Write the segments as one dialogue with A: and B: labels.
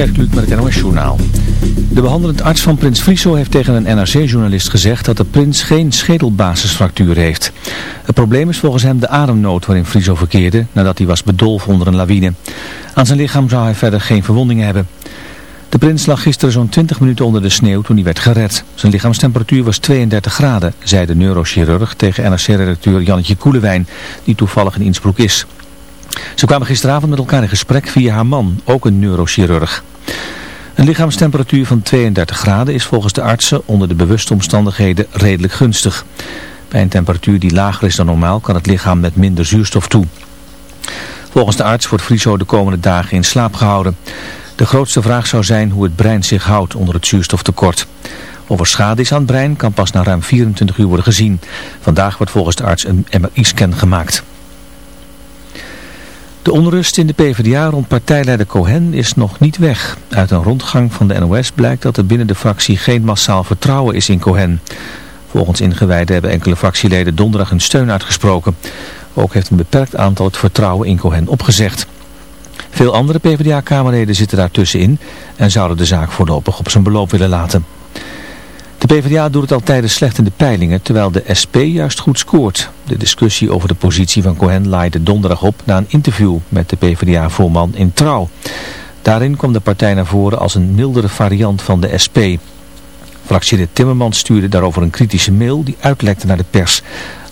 A: Met het NOS Journaal. De behandelend arts van Prins Friso heeft tegen een NRC-journalist gezegd dat de prins geen schedelbasisfractuur heeft. Het probleem is volgens hem de ademnood waarin Friso verkeerde nadat hij was bedolven onder een lawine. Aan zijn lichaam zou hij verder geen verwondingen hebben. De prins lag gisteren zo'n 20 minuten onder de sneeuw toen hij werd gered. Zijn lichaamstemperatuur was 32 graden, zei de neurochirurg tegen NRC-redacteur Jannetje Koelewijn, die toevallig in Innsbruck is. Ze kwamen gisteravond met elkaar in gesprek via haar man, ook een neurochirurg. Een lichaamstemperatuur van 32 graden is volgens de artsen onder de bewuste omstandigheden redelijk gunstig. Bij een temperatuur die lager is dan normaal kan het lichaam met minder zuurstof toe. Volgens de arts wordt Friso de komende dagen in slaap gehouden. De grootste vraag zou zijn hoe het brein zich houdt onder het zuurstoftekort. Of er schade is aan het brein kan pas na ruim 24 uur worden gezien. Vandaag wordt volgens de arts een MRI-scan gemaakt. De onrust in de PvdA rond partijleider Cohen is nog niet weg. Uit een rondgang van de NOS blijkt dat er binnen de fractie geen massaal vertrouwen is in Cohen. Volgens ingewijden hebben enkele fractieleden donderdag hun steun uitgesproken. Ook heeft een beperkt aantal het vertrouwen in Cohen opgezegd. Veel andere PvdA-kamerleden zitten daartussenin en zouden de zaak voorlopig op zijn beloop willen laten. De PvdA doet het al tijden slecht in de peilingen, terwijl de SP juist goed scoort. De discussie over de positie van Cohen laaide donderdag op na een interview met de PvdA-voorman in Trouw. Daarin kwam de partij naar voren als een mildere variant van de SP. Fractielid Timmermans stuurde daarover een kritische mail die uitlekte naar de pers.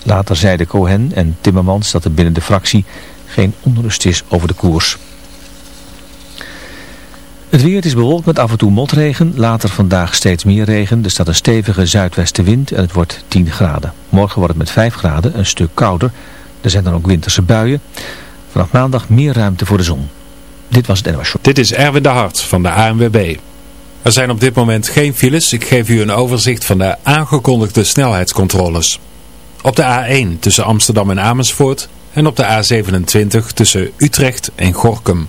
A: Later zeiden Cohen en Timmermans dat er binnen de fractie geen onrust is over de koers. Het weer is bewolkt met af en toe motregen, later vandaag steeds meer regen. Er staat een stevige zuidwestenwind en het wordt 10 graden. Morgen wordt het met 5 graden een stuk kouder. Er zijn dan ook winterse buien. Vanaf maandag meer ruimte voor de zon. Dit was het NOS
B: Dit is Erwin de Hart van de ANWB. Er zijn op dit moment geen files. Ik geef u een overzicht van de aangekondigde snelheidscontroles. Op de A1 tussen Amsterdam en Amersfoort en op de A27 tussen Utrecht en Gorkum.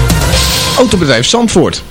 C: Autobedrijf Zandvoort.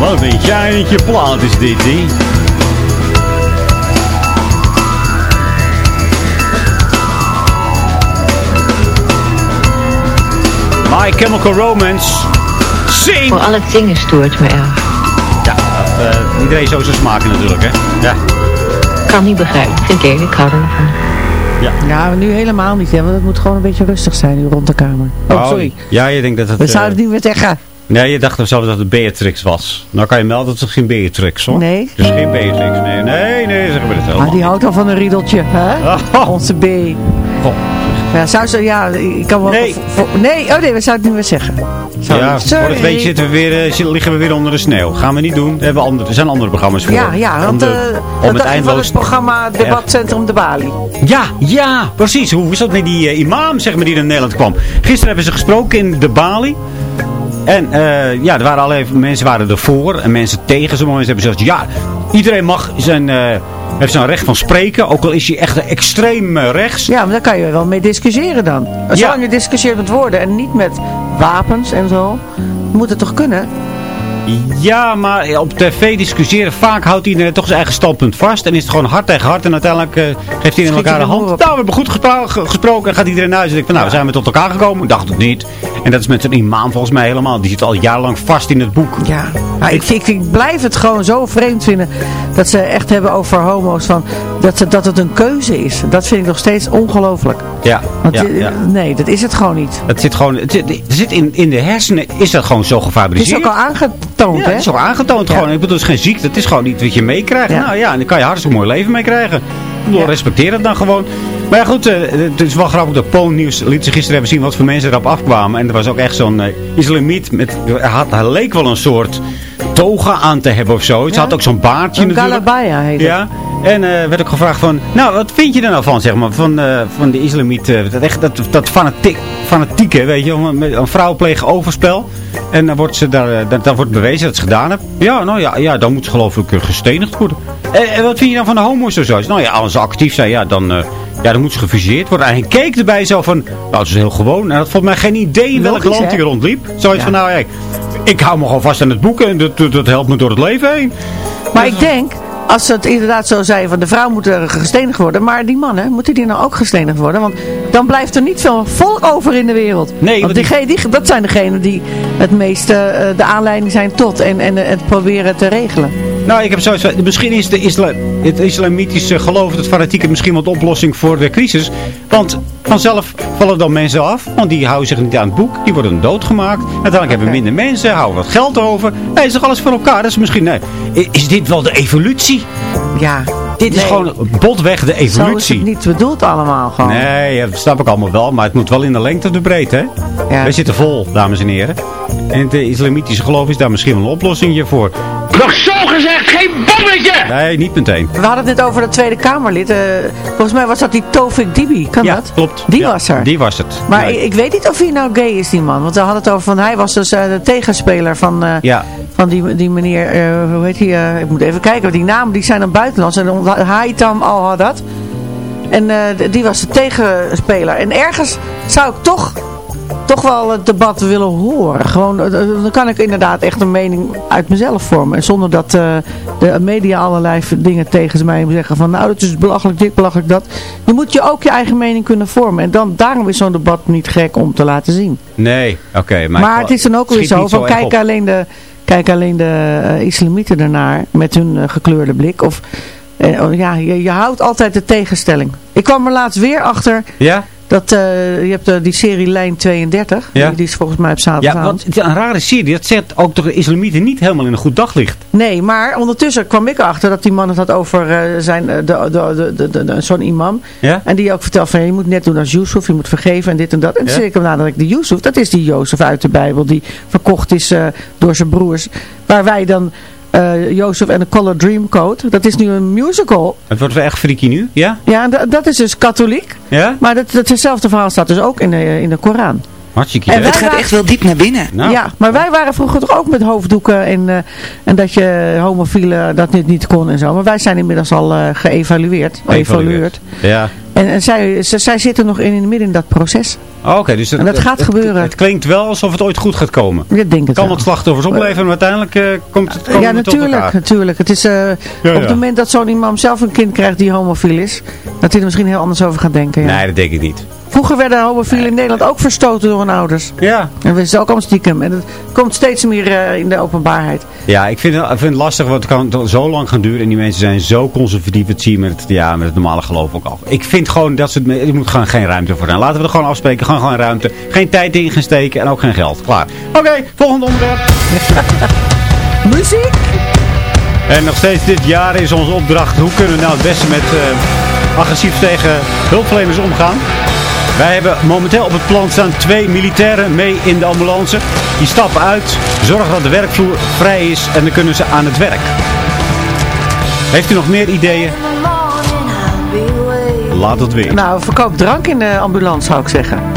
D: Wat een jijntje plaat is dit, hè? My Chemical Romance. Sing!
E: Voor al het zingen stoort me erg.
D: Ja, eh, iedereen zo zijn smaken natuurlijk, hè? Ja.
E: Kan niet begrijpen. Vind ik, ik hou er niet van.
F: Ja, maar nu helemaal niet, hè, want het moet gewoon een beetje rustig zijn nu rond de kamer. Oh, sorry.
D: Ja, je denkt dat het...
F: We
D: eh,
F: zouden het niet meer zeggen.
D: Nee, je dacht zelf dat het Beatrix was. Nou kan je melden dat het geen Beatrix, hoor.
F: Nee.
D: Is geen Beatrix, nee. Nee, nee, zeggen we het helemaal
F: Maar die houdt al van een riedeltje, hè?
D: Oh.
F: Onze B. Ja, zou ze, ja, ik kan wel...
D: Nee.
F: nee, oh nee, we zouden het niet meer zeggen. Sorry.
D: Ja,
F: Sorry.
D: voor het weet zitten we weer, eh, liggen we weer onder de sneeuw. Gaan we niet doen. We hebben andere, er zijn andere programma's voor.
F: Ja, ja, want
D: de,
F: eh,
D: om het eindeloos...
F: het programma Debatcentrum De Bali?
D: Ja, ja, precies. Hoe is dat met die eh, imam, zeg maar, die naar Nederland kwam? Gisteren hebben ze gesproken in de Bali. En eh, ja, er waren allerlei mensen waren ervoor en mensen tegen. Sommige mensen hebben gezegd, ja, iedereen mag zijn, heeft zijn recht van spreken. Ook al is hij echt extreem eh, rechts.
F: Ja, maar daar kan je wel mee discussiëren dan. Zolang je discussieert met woorden en niet met wapens en zo, moet het toch kunnen?
D: Ja, maar op tv discussiëren, vaak houdt iedereen toch zijn eigen standpunt vast. En is het gewoon hard tegen hard. En uiteindelijk eh, geeft iedereen elkaar de hand. Nou, we hebben goed gespro- ge- gesproken. En gaat iedereen naar huis. En ik van, nou, zijn we tot elkaar gekomen? Ik dacht het niet. En dat is met een imam volgens mij helemaal. Die zit al jarenlang vast in het boek.
F: Ja, maar ik, ik, ik blijf het gewoon zo vreemd vinden dat ze echt hebben over homo's van dat, ze, dat het een keuze is. Dat vind ik nog steeds ongelooflijk.
D: Ja,
F: Want
D: ja, ja.
F: nee, dat is het gewoon niet.
D: Het zit gewoon, het zit, zit in, in de hersenen, is dat gewoon zo
F: Het is
D: gefabriceerd?
F: ook al aangetoond,
D: Ja,
F: hè?
D: het is ook aangetoond
F: Ja.
D: gewoon. Ik bedoel, het is geen ziekte. Het is gewoon niet wat je meekrijgt. Nou ja, en daar kan je hartstikke mooi leven mee krijgen.
F: Ja.
D: respecteer het dan gewoon. Maar ja, goed, eh, het is wel grappig dat Poon Nieuws liet ze gisteren even zien wat voor mensen erop afkwamen. En er was ook echt zo'n eh, islamiet met, hij, had, hij leek wel een soort toga aan te hebben of zo. Ze
F: Ja.
D: had ook zo'n baardje
F: Een
D: natuurlijk.
F: galabaya heet het.
D: En eh, werd ook gevraagd van, nou, wat vind je er nou van, zeg maar, van, eh, van de islamiet, eh, dat, echt, dat, dat fanatiek, fanatieke, weet je, een, een vrouw plegen overspel. En dan wordt, ze daar, dan, dan wordt bewezen dat ze het gedaan heeft. Ja, nou ja, ja dan moet ze geloof ik gestenigd worden. En, en wat vind je dan van de homo's of zo? Nou ja, als ze actief zijn, ja, dan, ja, dan moet ze gefuseerd worden. En hij keek erbij zo van, nou, dat is heel gewoon. En dat vond mij geen idee in welk land hij rondliep. Zoiets
F: Ja.
D: van, nou ja, ik hou me gewoon vast aan het boek en dat, dat, dat helpt me door het leven heen.
F: Maar ik denk, als ze het inderdaad zo zijn van de vrouw moet er gestenigd worden, maar die mannen, moeten die nou ook gestenigd worden? Want dan blijft er niet veel volk over in de wereld.
D: Nee,
F: want
D: die-
F: die, dat zijn degenen die het meeste eh, de aanleiding zijn tot en, en het proberen te regelen.
D: Nou, ik heb zoiets van, misschien is de isla, het islamitische geloof, het fanatieke, misschien wel de oplossing voor de crisis. Want vanzelf vallen dan mensen af, want die houden zich niet aan het boek. Die worden doodgemaakt. Uiteindelijk hebben minder mensen, houden wat geld over. Nee, is toch alles voor elkaar? Dat is misschien, nee. Is dit wel de evolutie?
F: Ja,
D: Dit is
F: Nee.
D: gewoon botweg de
F: zo is
D: evolutie.
F: het niet bedoeld allemaal gewoon.
D: Nee, dat snap ik allemaal wel, maar het moet wel in de lengte of de breedte, hè?
F: Ja.
D: Wij zitten vol, dames en heren. En het islamitische geloof is daar misschien wel een oplossing voor.
G: Nog zo gezegd, geen bommetje!
D: Nee, niet meteen.
F: We hadden het net over dat Tweede Kamerlid. eh, volgens mij was dat die Tofik Dibi, kan
D: ja,
F: dat?
D: klopt.
F: Die
D: Ja,
F: was er.
D: Die was het.
F: Maar
D: Nee.
F: ik, ik weet niet of hij nou gay is, die man. Want we hadden het over van, hij was dus eh, de tegenspeler van, eh,
D: Ja.
F: Van die, die meneer, eh, hoe heet hij? eh, ik moet even kijken, die namen die zijn dan buitenlands. En dan Haitam al had dat. En eh, die was de tegenspeler. En ergens zou ik toch, toch wel het debat willen horen. Gewoon, dan kan ik inderdaad echt een mening uit mezelf vormen. En zonder dat de media allerlei dingen tegen mij zeggen van, nou dat is belachelijk dit, belachelijk dat. Je moet je ook je eigen mening kunnen vormen. En dan, daarom is zo'n debat niet gek om te laten zien.
D: Nee, oké. maar
F: Maar, het is dan ook weer zo
D: niet
F: van kijk alleen de, kijk alleen de eh, islamieten ernaar met hun eh, gekleurde blik. Of eh, oh, ja, je, je houdt altijd de tegenstelling. Ik kwam er laatst weer achter
D: Ja?
F: Dat eh, je hebt eh, die serie Lijn 32.
D: Ja.
F: Die, die is volgens mij op
D: Ja,
F: zaterdagavond.
D: want het is een rare serie. Dat zet ook toch de islamieten niet helemaal in een goed daglicht.
F: Nee, maar ondertussen kwam ik erachter dat die man het had over eh, zijn, de, de, de, de, zo'n imam.
D: Ja?
F: En die ook vertelt van je moet net doen als Yusuf, je moet vergeven en dit en dat. En
D: Ja?
F: ik hem nadat ik de Yusuf, dat is die Jozef uit de Bijbel die verkocht is door zijn broers. Waar wij dan eh Jozef en de Color Dream Code, dat is nu een musical.
D: Het wordt wel echt freaky nu, ja?
F: Ja, dat is dus katholiek.
D: Ja?
F: Maar dat, dat hetzelfde verhaal staat dus ook in de, in de Koran.
D: Hartstikke
F: En
H: Het gaat echt wel diep naar binnen.
D: Nou,
F: Ja, maar wij waren vroeger toch ook met hoofddoeken en, eh, en dat je homofielen dat niet, niet kon en zo. Maar wij zijn inmiddels al eh geëvalueerd.
D: Geëvalueerd. Ja.
F: En, en zij, zij zitten nog in, in het midden in dat proces.
D: Oh, Oké, dus
H: En dat gaat
D: het-
H: gebeuren.
D: Het, klinkt wel alsof het ooit goed gaat komen.
H: Ik denk het
D: Kan
H: wel.
D: wat slachtoffers opleveren, maar uiteindelijk eh, komt het
H: Ja, natuurlijk, natuurlijk. Het is, eh,
D: ja.
H: Op het moment dat zo'n imam zelf een kind krijgt die homofiel is, dat hij er misschien heel anders over gaat denken. Ja.
D: Nee, dat denk ik niet.
H: Vroeger werden homofielen in Nederland ook verstoten door hun ouders.
D: Ja.
H: En we zijn ook allemaal stiekem. En het komt steeds meer eh, in de openbaarheid.
D: Ja, ik vind, het- ik vind het lastig, want het kan zo lang gaan duren. En die mensen zijn zo conservatief. Dat zie je met het, ja, met het normale geloof ook al. Ik vind gewoon dat ze het, er moet gewoon geen ruimte voor zijn. Laten we er gewoon afspreken. Gewoon gewoon ruimte. Geen tijd in gaan steken en ook geen geld. Klaar. Oké, volgende onderwerp.
H: Muziek!
D: En nog steeds dit jaar is onze opdracht. Hoe kunnen we nou het beste met eh, agressief tegen hulpverleners omgaan? Wij hebben momenteel op het plan staan twee militairen mee in de ambulance. Die stappen uit, zorgen dat de werkvloer vrij is en dan kunnen ze aan het werk. Heeft u nog meer ideeën? Laat het weer.
H: Nou, verkoop drank in de ambulance zou ik zeggen.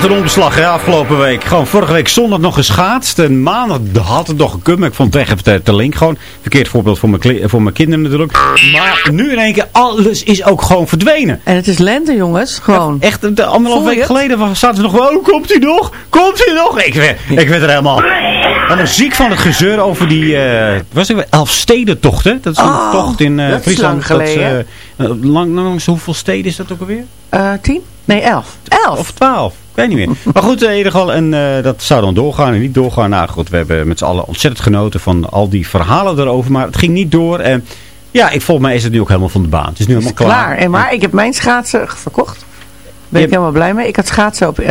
D: Wat een omslag hè, afgelopen week. Gewoon vorige week zondag nog geschaatst. En maandag had het nog gekund. Ik vond het echt te, link gewoon. Verkeerd voorbeeld voor mijn, voor mijn kinderen natuurlijk. Maar nu in één keer, alles is ook gewoon verdwenen.
H: En het is lente, jongens. Gewoon.
D: Echt, de anderhalf week geleden zaten ze nog wel, oh, komt hij nog? Komt hij nog? Ik werd, ik werd er helemaal... Dan nog ziek van het gezeur over die, eh was het weer Elfstedentocht, hè? Dat is een
F: Oh,
D: tocht in
F: dat is
D: Friesland.
F: lang geleden.
D: eh, eh, lang, langs hoeveel steden is dat ook alweer?
F: Tien? Nee, elf. Elf.
D: Of twaalf. Ik weet niet meer. Maar goed, in ieder geval, en, dat zou dan doorgaan en niet doorgaan. Nou goed, we hebben met z'n allen ontzettend genoten van al die verhalen erover. Maar het ging niet door. En ja, ik, volgens mij is het nu ook helemaal van de baan. Het is nu helemaal klaar.
F: Klaar. En maar ik heb mijn schaatsen verkocht. Ben
D: Je
F: ik helemaal blij mee. Ik had schaatsen op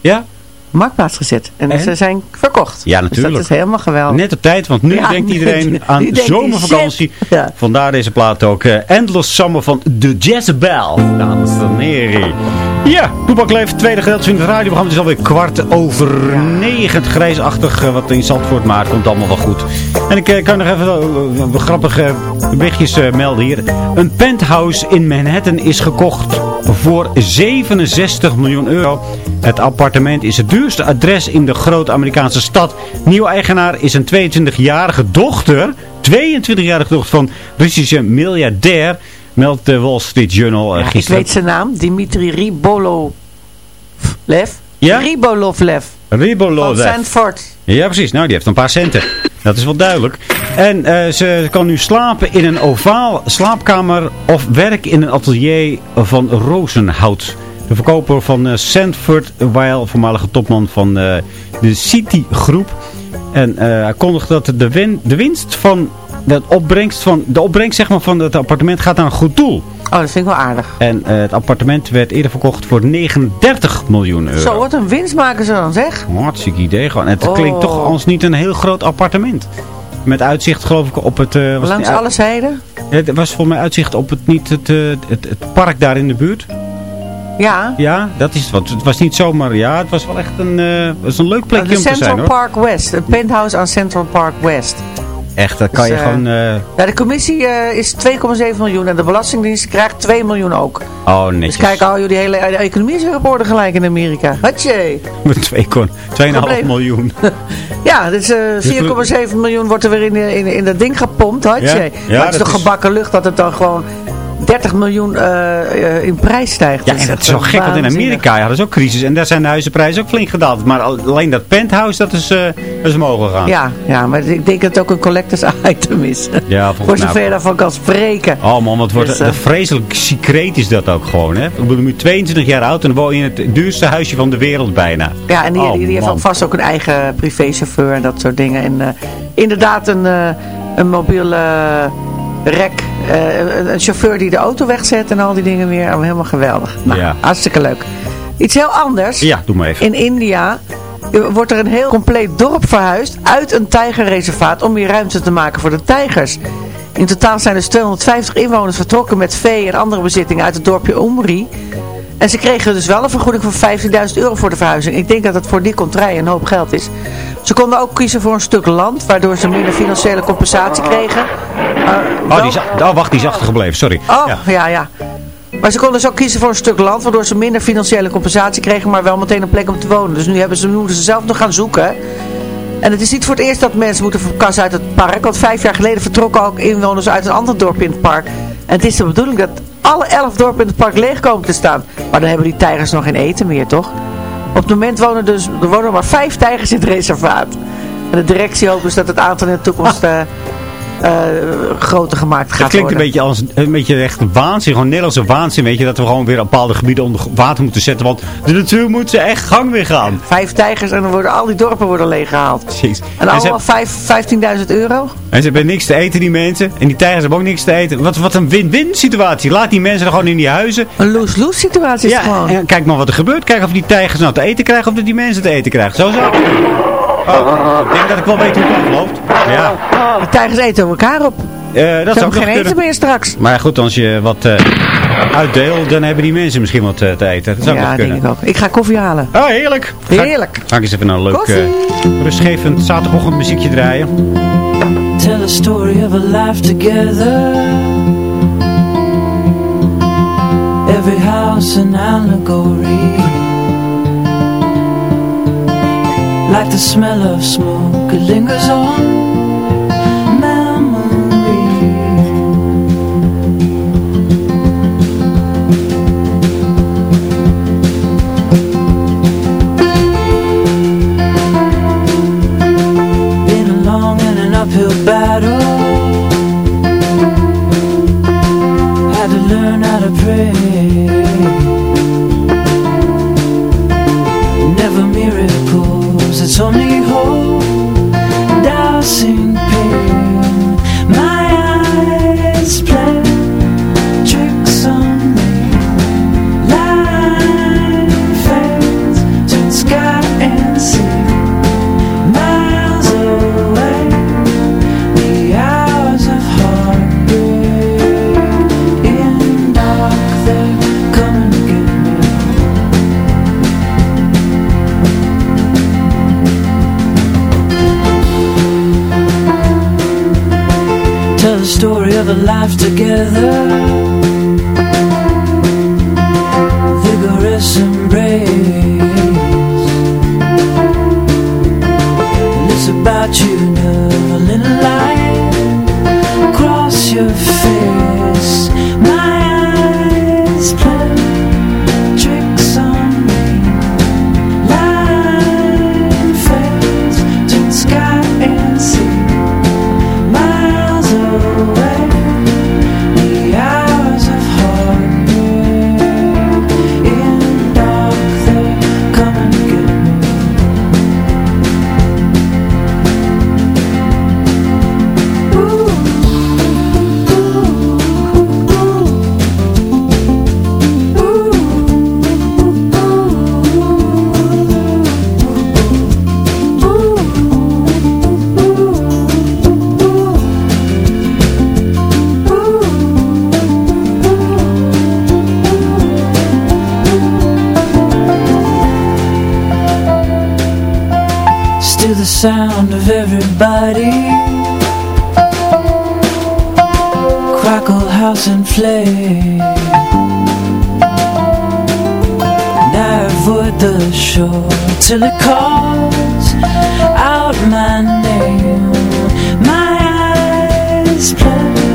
D: Ja?
F: Marktplaats gezet. En,
D: En?
F: ze zijn verkocht.
D: Ja,
F: Dus
D: natuurlijk.
F: dat is helemaal geweldig.
D: Net op tijd, want nu
F: Ja,
D: denkt iedereen
F: nu
D: aan zomervakantie.
F: Ja.
D: Vandaar deze plaat ook. eh, Endless Summer van The Jezebel. Dames en heren. Ja, Toepak leeft. Tweede gedeelte van het radioprogramma. Het is alweer kwart over negen. Het grijsachtig eh, wat in Zandvoort. Maar het komt allemaal wel goed. En ik eh, kan nog even uh, grappige berichtjes eh, melden hier. Een penthouse in Manhattan is gekocht voor 67 miljoen euro. Het appartement is het duurste adres in de grote Amerikaanse stad. Nieuwe eigenaar is een 22-jarige dochter. 22-jarige dochter van Russische miljardair. Meldt de Wall Street Journal eh,
F: Ja, ik
D: gisteren.
F: weet zijn naam. Dimitri Ribolovlev.
D: Ja?
F: Ribolovlev. Van
D: Ribolov.
F: Sanford.
D: Ja, precies. Nou, die heeft een paar centen. Dat is wel duidelijk. En eh, ze kan nu slapen in een ovaal slaapkamer of werk in een atelier van rozenhout. De verkoper van eh, Sanford Weil, voormalige topman van de City Groep. En hij kondigt dat de, win de winst van de opbrengst van, de opbrengst zeg maar, van het appartement gaat naar een goed doel.
F: Oh, dat vind ik wel aardig.
D: En eh, het appartement werd eerder verkocht voor 39 miljoen euro.
F: Zo, wat een winst maken ze dan, zeg.
D: Hartstikke idee gewoon. Het
F: Oh.
D: klinkt toch als niet een heel groot appartement. Met uitzicht geloof ik op het... eh, was
F: Langs
D: het,
F: alle zijden?
D: Het was volgens mij uitzicht op het, niet het, eh, het, het park daar in de buurt.
F: Ja.
D: Ja, dat is het. Want het was niet zomaar... Ja, het was wel echt een, het was een leuk plekje om te zijn
F: Central
D: hoor.
F: Park West. Een penthouse aan Central Park West.
D: Echt, dat kan
F: Dus,
D: je
F: eh,
D: gewoon... eh,
F: Ja, de commissie eh, is 2,7 miljoen en de Belastingdienst krijgt 2 miljoen ook.
D: oh,
F: Dus
D: netjes.
F: kijk, al jullie hele de economie is weer op orde gelijk in Amerika. Hatje!
D: Met 2,5
F: Probleem.
D: miljoen.
F: Ja, dus eh 4,7 miljoen wordt er weer in, in, in dat ding gepompt, hatje.
D: Ja?
F: maar het is toch gebakken lucht dat het dan gewoon 30 miljoen eh, eh, in prijs stijgt.
D: Ja,
F: Dat
D: en dat is zo gek, want in. Amerika hadden ze ook crisis. En daar zijn de huizenprijzen ook flink gedaald. Maar alleen dat penthouse, dat is, eh is mogen gaan.
F: Ja, ja, maar ik denk dat het ook een collectors item is.
D: Ja,
F: Voor zover je
D: ook.
F: daarvan kan spreken.
D: Oh man, wat wordt
F: Dus,
D: de vreselijk secreet is dat ook gewoon, hè? Ik bedoel, nu 22 jaar oud en woon je in het duurste huisje van de wereld bijna.
F: Ja, en die,
D: Oh,
F: die, die heeft
D: man.
F: ook vast ook een eigen privéchauffeur en dat soort dingen. En inderdaad een, een mobiele rek, eh, een, chauffeur die de auto wegzet en al die dingen weer. Oh, helemaal geweldig. Nou,
D: Ja.
F: hartstikke leuk. Iets heel anders.
D: Ja, doe maar even.
F: In India eh, wordt er een heel compleet dorp verhuisd uit een tijgerreservaat om meer ruimte te maken voor de tijgers. In totaal zijn dus 250 inwoners vertrokken met vee en andere bezittingen uit het dorpje Umri. En ze kregen dus wel een vergoeding van 15.000 euro voor de verhuizing. Ik denk dat het voor die contraille een hoop geld is. Ze konden ook kiezen voor een stuk land, waardoor ze minder financiële compensatie kregen. Maar
D: Oh, die is, oh, wacht, die is achtergebleven, sorry.
F: Oh,
D: Ja.
F: ja. ja, Maar ze konden dus ook kiezen voor een stuk land, waardoor ze minder financiële compensatie kregen, maar wel meteen een plek om te wonen. Dus nu, hebben ze, nu moeten ze zelf nog gaan zoeken. En het is niet voor het eerst dat mensen moeten verkassen uit het park. Want vijf jaar geleden vertrokken ook inwoners uit een ander dorp in het park. En het is de bedoeling dat alle elf dorpen in het park leeg komen te staan. Maar dan hebben die tijgers nog geen eten meer, toch? Op het moment wonen dus, er wonen maar vijf tijgers in het reservaat. En de directie hoopt dus dat het aantal in de toekomst eh, eh, groter gemaakt gaat
D: Het klinkt een
F: worden.
D: beetje als een beetje echt een waanzin, gewoon Nederlandse waanzin, weet je, dat we gewoon weer bepaalde gebieden onder water moeten zetten, want de natuur moet ze echt gang weer gaan.
F: Vijf tijgers en dan worden al die dorpen worden leeggehaald.
D: Precies.
F: En allemaal vijf- 15.000 euro?
D: en ze hebben niks te eten, die mensen. En die tijgers hebben ook niks te eten. Wat, wat een win-win situatie. Laat die mensen er gewoon in die huizen.
F: Een lose-lose situatie is
D: Ja,
F: gewoon.
D: en kijk maar wat er gebeurt. Kijk of die tijgers nou te eten krijgen of dat die mensen te eten krijgen. Zo zou het Oh, ik denk dat ik wel weet hoe het afloopt. Ja,
F: De tijgers eten elkaar op.
D: eh, dat
F: Ze
D: zou ook
F: geen eten
D: kunnen.
F: meer straks.
D: Maar goed, als je wat eh, uitdeelt, dan hebben die mensen misschien wat eh, te eten. Dat zou
F: Ja,
D: nog
F: denk
D: kunnen.
F: ik ook. Ik ga koffie halen.
D: Oh, heerlijk. Ga
F: Heerlijk.
D: Ga ik eens even een leuk, eh, rustgevend zaterdagochtend muziekje draaien.
I: Tell a story of a life together. Every house an allegory. Like the smell of smoke, it lingers on memory. Been an uphill battle. Had to learn how to pray. Never miracle Sometimes it's only hope, the lives together. everybody. Crackle, house and flame. And I avoid the shore Till it calls out my name. My eyes play.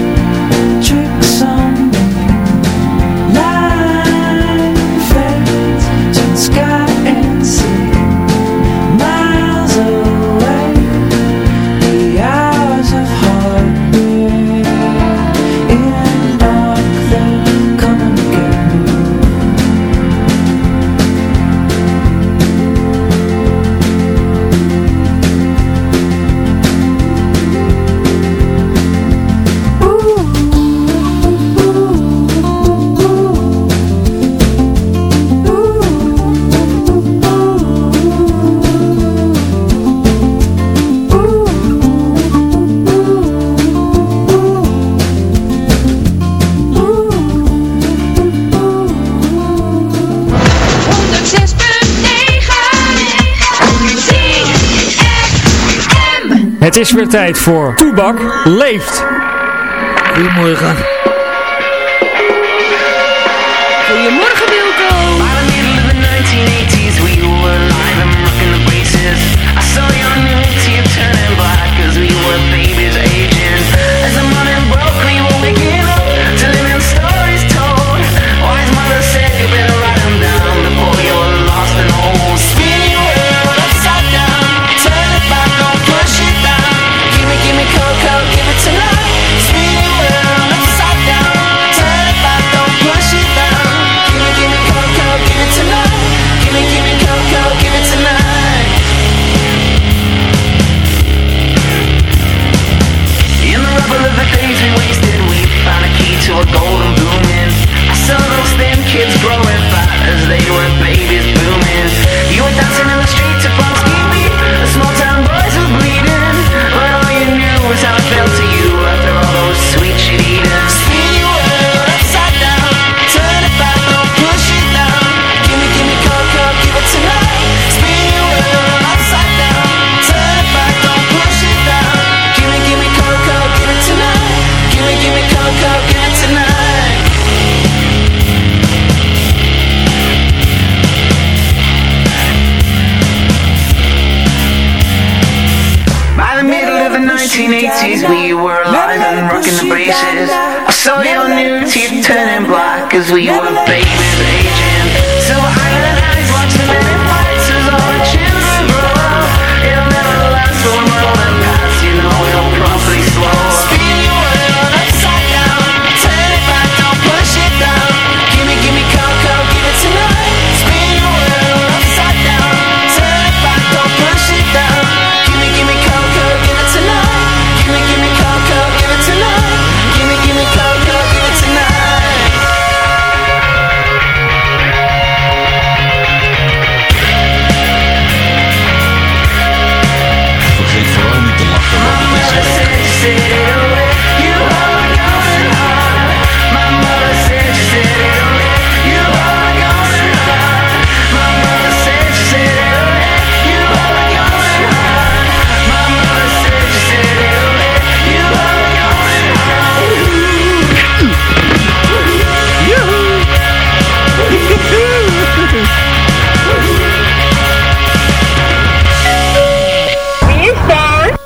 J: Het is weer tijd voor Toebak Leeft.
K: Goedemorgen.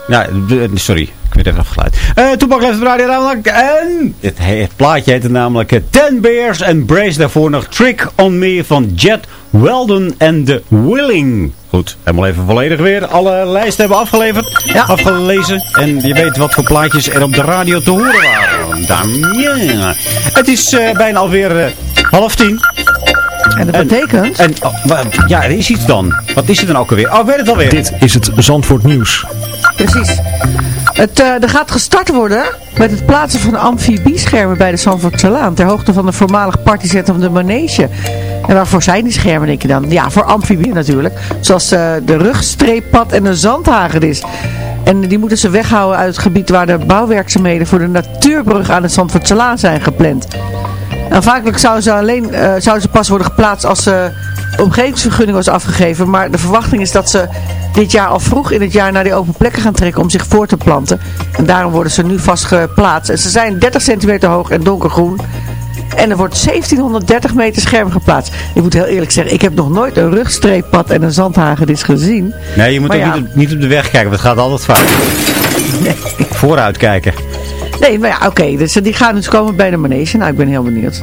D: Ja, de- sorry. Ik werd even afgeleid. Eh Toepak leeft op radio namelijk. En het, het plaatje heette namelijk eh, Ten Bears en Brace. Daarvoor nog Trick on Me van Jet Weldon en The Willing. Goed, helemaal even volledig weer. Alle lijsten hebben afgeleverd, afgelezen. En je weet wat voor plaatjes er op de radio te horen waren. Dan, ja. Het is eh, bijna alweer eh, half tien.
F: En dat betekent...
D: En, oh, ja, er is iets dan. Wat is het dan ook alweer? Oh, ik weet het alweer.
J: Dit is het Zandvoort Nieuws.
F: Precies. Het, eh, er gaat gestart worden met het plaatsen van amfibieschermen bij de Zandvoortselaan. Ter hoogte van de voormalig partycentrum de Manege. En waarvoor zijn die schermen, denk je dan? Ja, voor amfibieën natuurlijk. Zoals eh, de rugstreeppad en de zandhagedis. En die moeten ze weghouden uit het gebied waar de bouwwerkzaamheden voor de natuurbrug aan de Zandvoortselaan zijn gepland. Aanvankelijk zouden ze, alleen, eh, zouden ze pas worden geplaatst als de omgevingsvergunning was afgegeven. Maar de verwachting is dat ze dit jaar al vroeg in het jaar naar die open plekken gaan trekken om zich voor te planten. En daarom worden ze nu vast geplaatst. En ze zijn 30 centimeter hoog en donkergroen. En er wordt 1730 meter scherm geplaatst. Ik moet heel eerlijk zeggen, ik heb nog nooit een rugstreeppad en een zandhagedis gezien.
D: Nee, je moet
F: Maar
D: ook
F: ja.
D: niet, op, niet op de weg kijken, want het gaat altijd fout. Vooruit kijken.
F: Nee, maar ja, oké. dus die gaan dus komen bij de manege. Nou, ik ben heel benieuwd.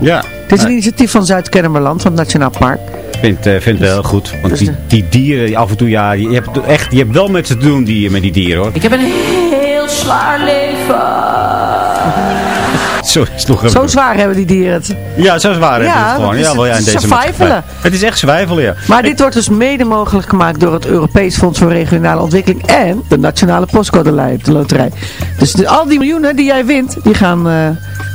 D: Ja.
F: Het is een initiatief van Zuid-Kennemerland, van het Nationaal Park.
D: Ik vind, eh, vind het wel heel goed. Want
F: Dus
D: die, die dieren, die af en toe, ja, je hebt, echt, je hebt wel met ze te doen die, met die dieren hoor.
I: Ik heb een heel zwaar leven.
D: Zo, sloeg hem.
F: Zo zwaar hebben die dieren het.
D: Ja, zo zwaar
F: Ja,
D: het gewoon.
F: is-
D: ja, wel, ja, in
F: het is
D: deze maatschappij. Het is echt zwijfelen, ja.
F: Maar dit wordt dus mede mogelijk gemaakt door het Europees Fonds voor Regionale Ontwikkeling en de Nationale Postcode Loterij. Dus de- al die miljoenen die jij wint, die gaan... eh,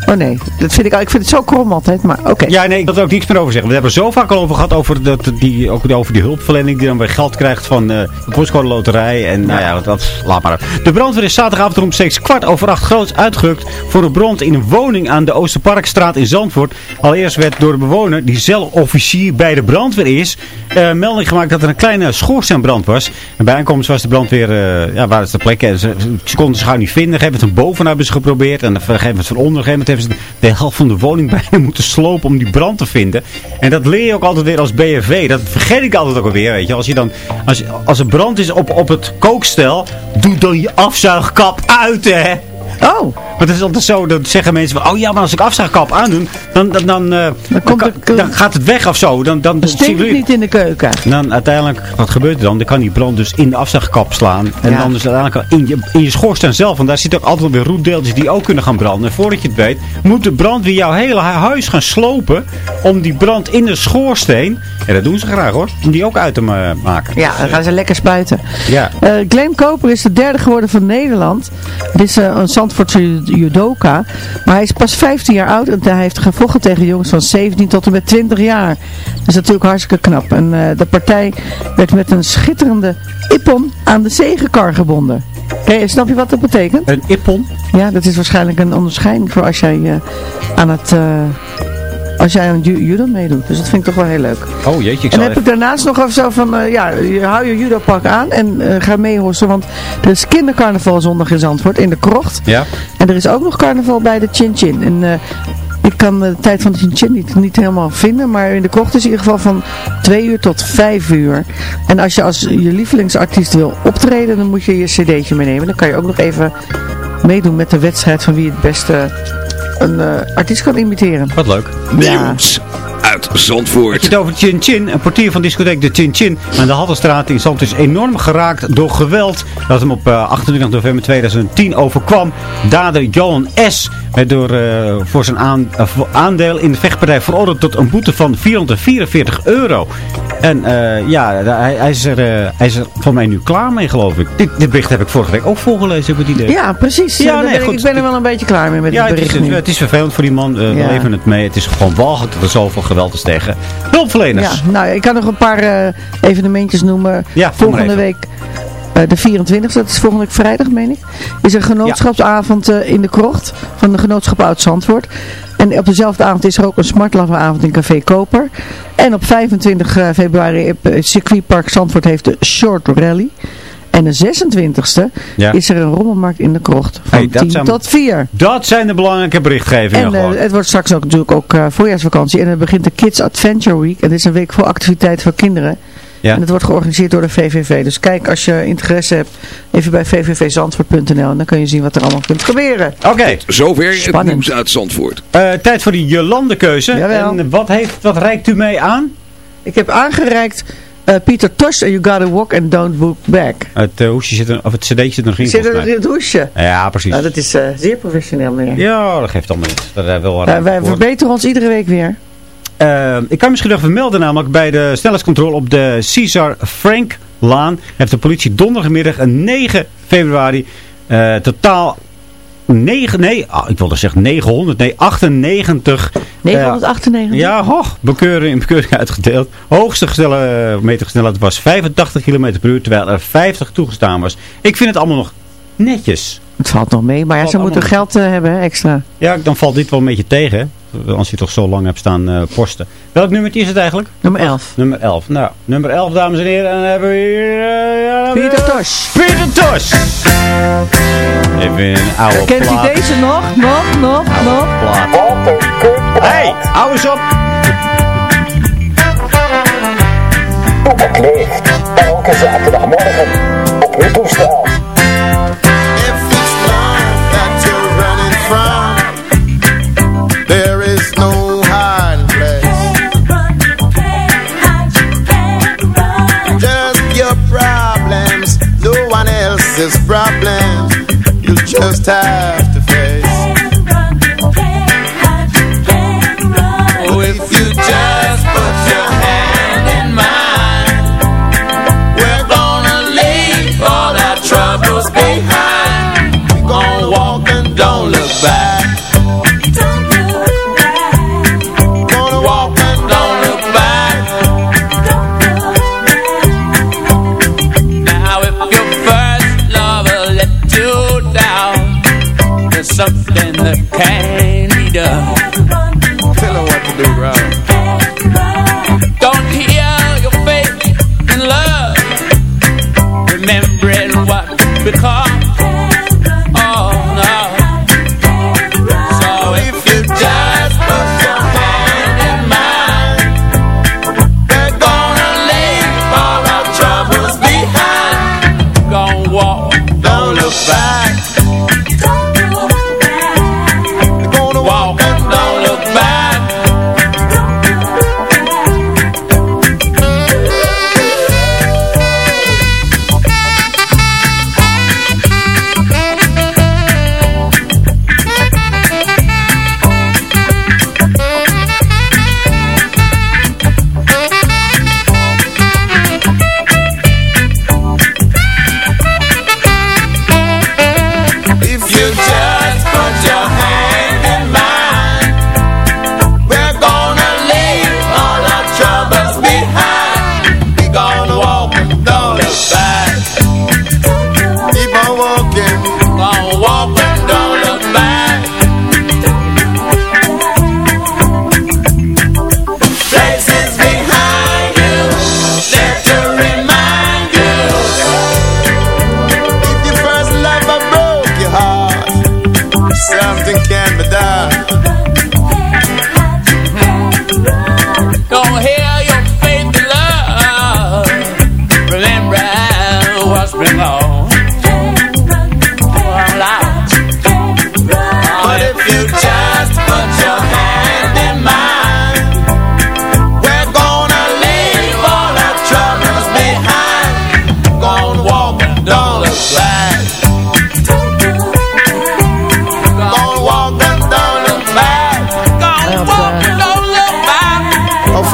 F: oh nee, dat vind ik, ik vind het zo krom altijd, maar oké.
D: Ja, nee, ik wil er ook niks meer over zeggen. We hebben er zo vaak al over gehad, over, dat, die, ook over die hulpverlening die dan weer geld krijgt van eh, de postcode loterij. En nou ja, dat, laat maar. De brandweer is zaterdagavond omstreeks kwart over acht groots uitgerukt voor een brand in een woning aan de Oosterparkstraat in Zandvoort. Allereerst werd door de bewoner, die zelf officier bij de brandweer is, eh, melding gemaakt dat er een kleine schoorsteenbrand was. En bij aankomst was de brandweer, eh ja, waar is de plek? Ze, ze konden niet vinden. Gegeven moment van boven hebben ze geprobeerd. En op een gegeven van onder. Een gegeven hebben ze de helft van de woning bijna moeten slopen om die brand te vinden. En dat leer je ook altijd weer als BFV. Dat vergeet ik altijd ook alweer, weet je. Als, je dan, als, als er brand is op, op het kookstel, doe dan je afzuigkap uit, hè.
F: Oh.
D: Want het is altijd zo, dat zeggen mensen van, oh ja, maar als ik afzuigkap aandoe, dan, dan, dan, eh, dan,
F: komt
D: dan gaat het weg of zo. Dan, dan, dan
F: het niet in de keuken.
D: en dan uiteindelijk, wat gebeurt er dan? Dan kan die brand dus in de afzuigkap slaan. En
F: Ja.
D: dan dus uiteindelijk in je, in je schoorsteen zelf. Want daar zitten ook altijd weer roetdeeltjes die ook kunnen gaan branden. En voordat je het weet, moet de brandweer jouw hele hu- huis gaan slopen. Om die brand in de schoorsteen, en dat doen ze graag hoor, om die ook uit te ma- maken.
F: Ja, dan gaan ze lekker spuiten.
D: Ja.
F: Glenn Koper is de derde geworden van Nederland. Het is eh, een Zandvoortse judoka. Maar hij is pas 15 jaar oud en hij heeft gevochten tegen jongens van 17 tot en met 20 jaar. Dat is natuurlijk hartstikke knap. En eh, de partij werd met een schitterende ippon aan de zegenkar gebonden. Oké, snap je wat dat betekent?
D: Een ippon?
F: Ja, dat is waarschijnlijk een onderscheiding voor als jij eh, aan het... eh, als jij aan ju- judo meedoet. Dus dat vind ik toch wel heel leuk.
D: Oh jeetje, ik
F: En heb
D: even...
F: ik daarnaast nog even zo van, eh, ja, hou je judopak aan en eh, ga meehossen. Want er is kindercarnaval zondag in Zandvoort, in de krocht.
D: Ja?
F: En er is ook nog carnaval bij de Chin Chin. En eh, ik kan de tijd van de Chin Chin niet, niet helemaal vinden. Maar in de krocht is in ieder geval van 2 uur tot 5 uur. En als je als je lievelingsartiest wil optreden, dan moet je je cd'tje meenemen. Dan kan je ook nog even meedoen met de wedstrijd van wie het beste een eh, artiest kan imiteren.
D: Wat leuk.
L: Nieuws uit Zandvoort.
D: het over Chin Chin, een portier van discotheek de Chin Chin aan de Halterstraat in Zandvoort is enorm geraakt door geweld dat hem op eh, 28 november 2010 overkwam. Dader Johan S. werd door, eh, voor zijn aan- eh, aandeel in de vechtpartij veroordeeld tot een boete van 444 euro. En eh, ja, hij, hij, is er, eh, hij is er voor mij nu klaar mee geloof ik. Dit, dit bericht heb ik vorige week ook voorgelezen, heb ik het idee.
F: Ja, precies.
D: Ja,
F: Ja,
D: nee,
F: ben ik,
D: goed.
F: ik ben er wel een beetje klaar mee met
D: Ja,
F: het
D: is,
F: bericht nu.
D: Het is vervelend voor die man. eh, We leven het mee. Het is gewoon walgelijk dat er zoveel geweld is tegen hulpverleners.
F: Ja, nou, ik kan nog een paar eh, evenementjes noemen.
D: Ja,
F: volgende week, eh, de 24e, dat is volgende week vrijdag, meen ik, is er genootschapsavond in de krocht van de genootschap Oud Zandvoort. En op dezelfde avond is er ook een smartlavenavond in Café Koper. En op 25 eh, februari het circuitpark Zandvoort heeft de Short Rally. En de 26e
D: Ja.
F: is er een rommelmarkt in de krocht van
D: Hey, dat
F: 10
D: zijn-
F: tot 4.
D: Dat zijn de belangrijke berichtgevingen
F: En eh, het wordt straks ook natuurlijk ook eh, voorjaarsvakantie. En dan begint de Kids Adventure Week. En dit is een week vol activiteiten voor kinderen.
D: Ja.
F: En het wordt georganiseerd door de VVV. Dus kijk als je interesse hebt, even bij vvvzandvoort.nl en dan kun je zien wat er allemaal kunt gebeuren.
D: Oké.
M: Zover het
F: Spannend.
M: nieuws uit Zandvoort.
D: Eh, tijd voor die Jolande-keuze.
F: Jawel.
D: En wat, heeft, wat reikt u mee aan?
F: Ik heb aangereikt eh, Pieter Tosh en You Gotta Walk and Don't Look Back.
D: Het uh, hoesje zit er, of het cd'tje zit er nog in.
F: Zit er in het hoesje?
D: Ja, precies.
F: Nou, dat is eh, zeer professioneel, meneer.
D: Ja, dat geeft allemaal niet. Dat wel
F: Nou, wij verbeteren ons iedere week weer.
D: Uh, ik kan misschien nog even melden namelijk bij de snelheidscontrole op de Cesar Frank Laan heeft de politie donderdagmiddag een 9 februari uh, totaal 9, nee, oh, ik wilde zeggen 900, nee 98.
F: 998?
D: Uh, ja, hoog, bekeuring, bekeuring uitgedeeld. Hoogste gesnelle, metergesnelheid was 85 km per uur, terwijl er 50 toegestaan was. Ik vind het allemaal nog netjes.
F: Het valt nog mee, maar ja, ze moeten geld uh, hebben, extra.
D: Ja, dan valt dit wel een beetje tegen, hè? Als je toch zo lang hebt staan uh, posten. Welk nummer is het eigenlijk?
F: Nummer 11.
D: Nummer 11. Nou, nummer 11, dames en heren. En dan hebben we hier... Uh, ja,
F: Pieter Tosh.
D: Pieter Tosh. Even een oude
F: Kent
D: plaat.
F: u deze nog? Nog, nog,
D: oude
F: nog?
D: plaat. Hey, hou eens op.
N: Toepak leeft. Elke zaterdagmorgen op uw toestel.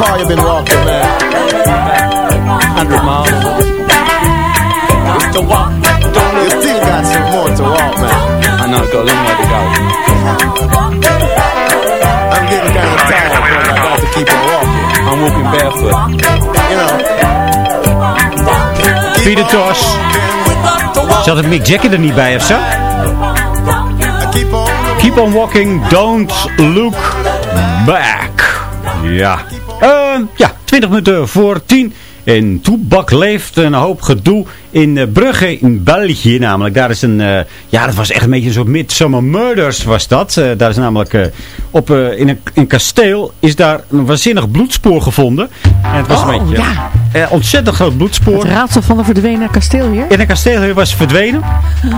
O: Far you been walking, man? Hundred miles. Just to walk. Don't you still got some more to walk, man? I know, got a long way to go. I'm getting kind of tired, but I got to keep on walking. I'm walking barefoot. You know.
D: Pieter Tosh. Zat het Mick Jagger er niet bij of zo? Keep on walking, don't look back. Ja. Uh, ja, 20 minuten voor 10. En Toebak leeft een hoop gedoe in uh, Brugge in België namelijk. Daar is een, uh, ja dat was echt een beetje een soort Midsummer Murders was dat. Uh, daar is namelijk op, in een, een kasteel is daar een waanzinnig bloedspoor gevonden. En het was
F: oh,
D: een beetje...
F: ja.
D: eh, ontzettend groot bloedspoor.
F: Het raadsel van de verdwenen kasteel hier.
D: In een kasteel was verdwenen.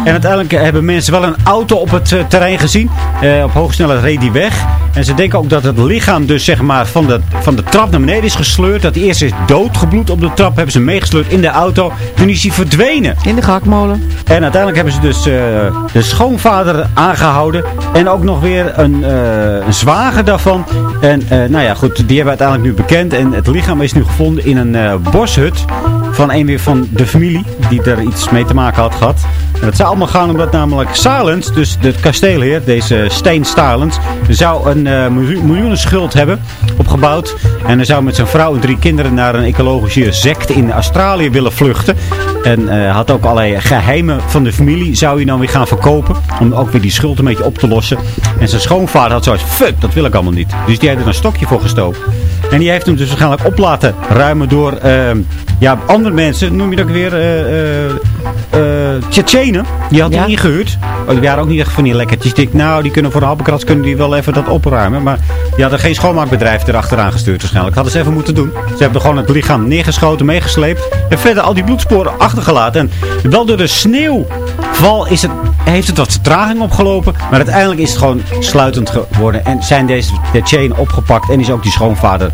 D: En uiteindelijk hebben mensen wel een auto op het eh, terrein gezien. Eh, op hoogsnelheid reed die weg. En ze denken ook dat het lichaam dus zeg maar van de, van de trap naar beneden is gesleurd. Dat hij eerst is doodgebloed op de trap. Hebben ze meegesleurd in de auto. Toen is hij verdwenen.
F: In de gehaktmolen.
D: En uiteindelijk hebben ze dus eh, de schoonvader aangehouden. En ook nog weer een, eh, een zwager daarvan. En eh, nou ja, goed, die hebben we uiteindelijk nu bekend. En het lichaam is nu gevonden in een boshut van een weer van de familie. Die er iets mee te maken had gehad. En dat zou allemaal gaan omdat namelijk Salens, dus de kasteelheer, deze Steen Salens, zou een miljoen- miljoenen schuld hebben opgebouwd. En hij zou met zijn vrouw en drie kinderen naar een ecologische sect in Australië willen vluchten. En eh, had ook allerlei geheimen van de familie zou hij dan weer gaan verkopen. Om ook weer die schuld een beetje op te lossen. En zijn schoonvader had zoiets, fuck, dat wil ik allemaal niet. Dus die heeft er een stokje voor gestoken. En die heeft hem dus waarschijnlijk op laten ruimen door ehm, ja, andere mensen. Noem je dat weer? eh eh eh, Tsjetsjenen. Die had hij ingehuurd. Oh, die waren ook niet echt van die lekkertjes. Ik nou, die kunnen voor de happenkrats kunnen die wel even dat opruimen. Maar die hadden geen schoonmaakbedrijf erachteraan gestuurd waarschijnlijk. Hadden ze even moeten doen. Ze hebben gewoon het lichaam neergeschoten, meegesleept. En verder al die bloedsporen achtergelaten. En wel door de sneeuwval is het, heeft het wat vertraging opgelopen. Maar uiteindelijk is het gewoon sluitend geworden. En zijn deze de chain opgepakt. En is ook die schoonvader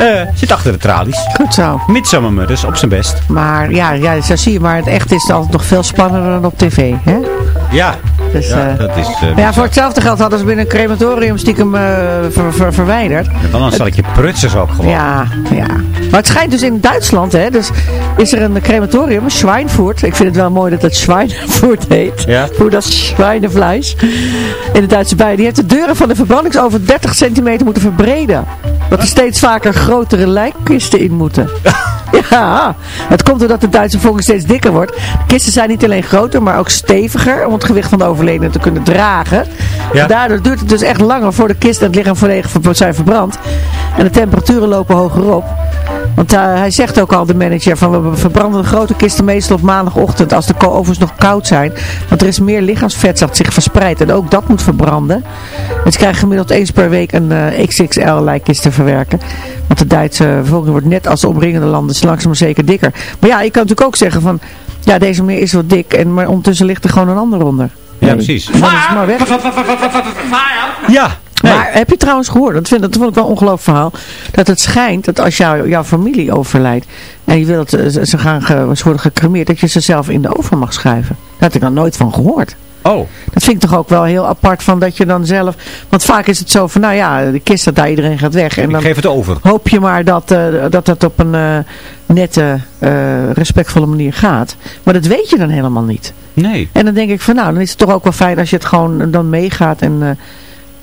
D: eh, zit achter de tralies.
F: Goed zo.
D: Midsummer Murders, op zijn best.
F: Maar ja, ja, zo zie je. Maar het echt is altijd nog veel spannender dan op tv. Hè?
D: Ja,
F: Dus,
D: ja
F: eh,
D: dat is... eh,
F: ja, voor hetzelfde geld hadden ze binnen een crematorium stiekem eh, ver- ver- verwijderd.
D: Want anders zal ik je prutsers ook gewoon.
F: Ja, ja. Maar het schijnt dus in Duitsland, hè, dus is er een crematorium, Schweinfurt. Ik vind het wel mooi dat het Schweinfurt heet.
D: Ja.
F: Hoe dat Schweinevlees. In de Duitse bij. Die heeft de deuren van de verbrandingsoven 30 centimeter moeten verbreden. Dat er steeds vaker grotere lijkkisten in moeten. Ja, het komt doordat de Duitse bevolking steeds dikker wordt. De kisten zijn niet alleen groter, maar ook steviger om het gewicht van de overledene te kunnen dragen.
D: Ja.
F: Daardoor duurt het dus echt langer voor de kist en het lichaam volledig zijn verbrand. En de temperaturen lopen hoger op. Want eh, hij zegt ook al, de manager, van we verbranden de grote kisten meestal op maandagochtend als de ovens nog koud zijn. Want er is meer lichaamsvet dat zich verspreidt en ook dat moet verbranden. En ze krijgen gemiddeld eens per week een eh, XXL lijkkist te verwerken. Want de Duitse bevolking wordt net als de omringende landen langzaam maar zeker dikker. Maar ja, je kan natuurlijk ook zeggen van, ja deze meneer is wat dik, en, maar ondertussen ligt er gewoon een ander onder.
D: Ja, precies.
F: Dan is het maar weg.
D: Ja.
F: Maar heb je trouwens gehoord, dat, vind, dat vond ik wel een ongelooflijk verhaal, dat het schijnt dat als jou, jouw familie overlijdt en je wilt dat ze, ze gaan ge, ze worden gecremeerd, dat je ze zelf in de oven mag schuiven. Daar had ik nog nooit van gehoord.
D: Oh.
F: Dat vind ik toch ook wel heel apart van dat je dan zelf, want vaak is het zo van, nou ja, de kist staat daar, iedereen gaat weg. En
D: Ik
F: dan
D: geef het over.
F: hoop je maar dat eh, dat, dat op een eh, nette, eh, respectvolle manier gaat. Maar dat weet je dan helemaal niet.
D: Nee.
F: En dan denk ik van nou, dan is het toch ook wel fijn als je het gewoon dan meegaat en,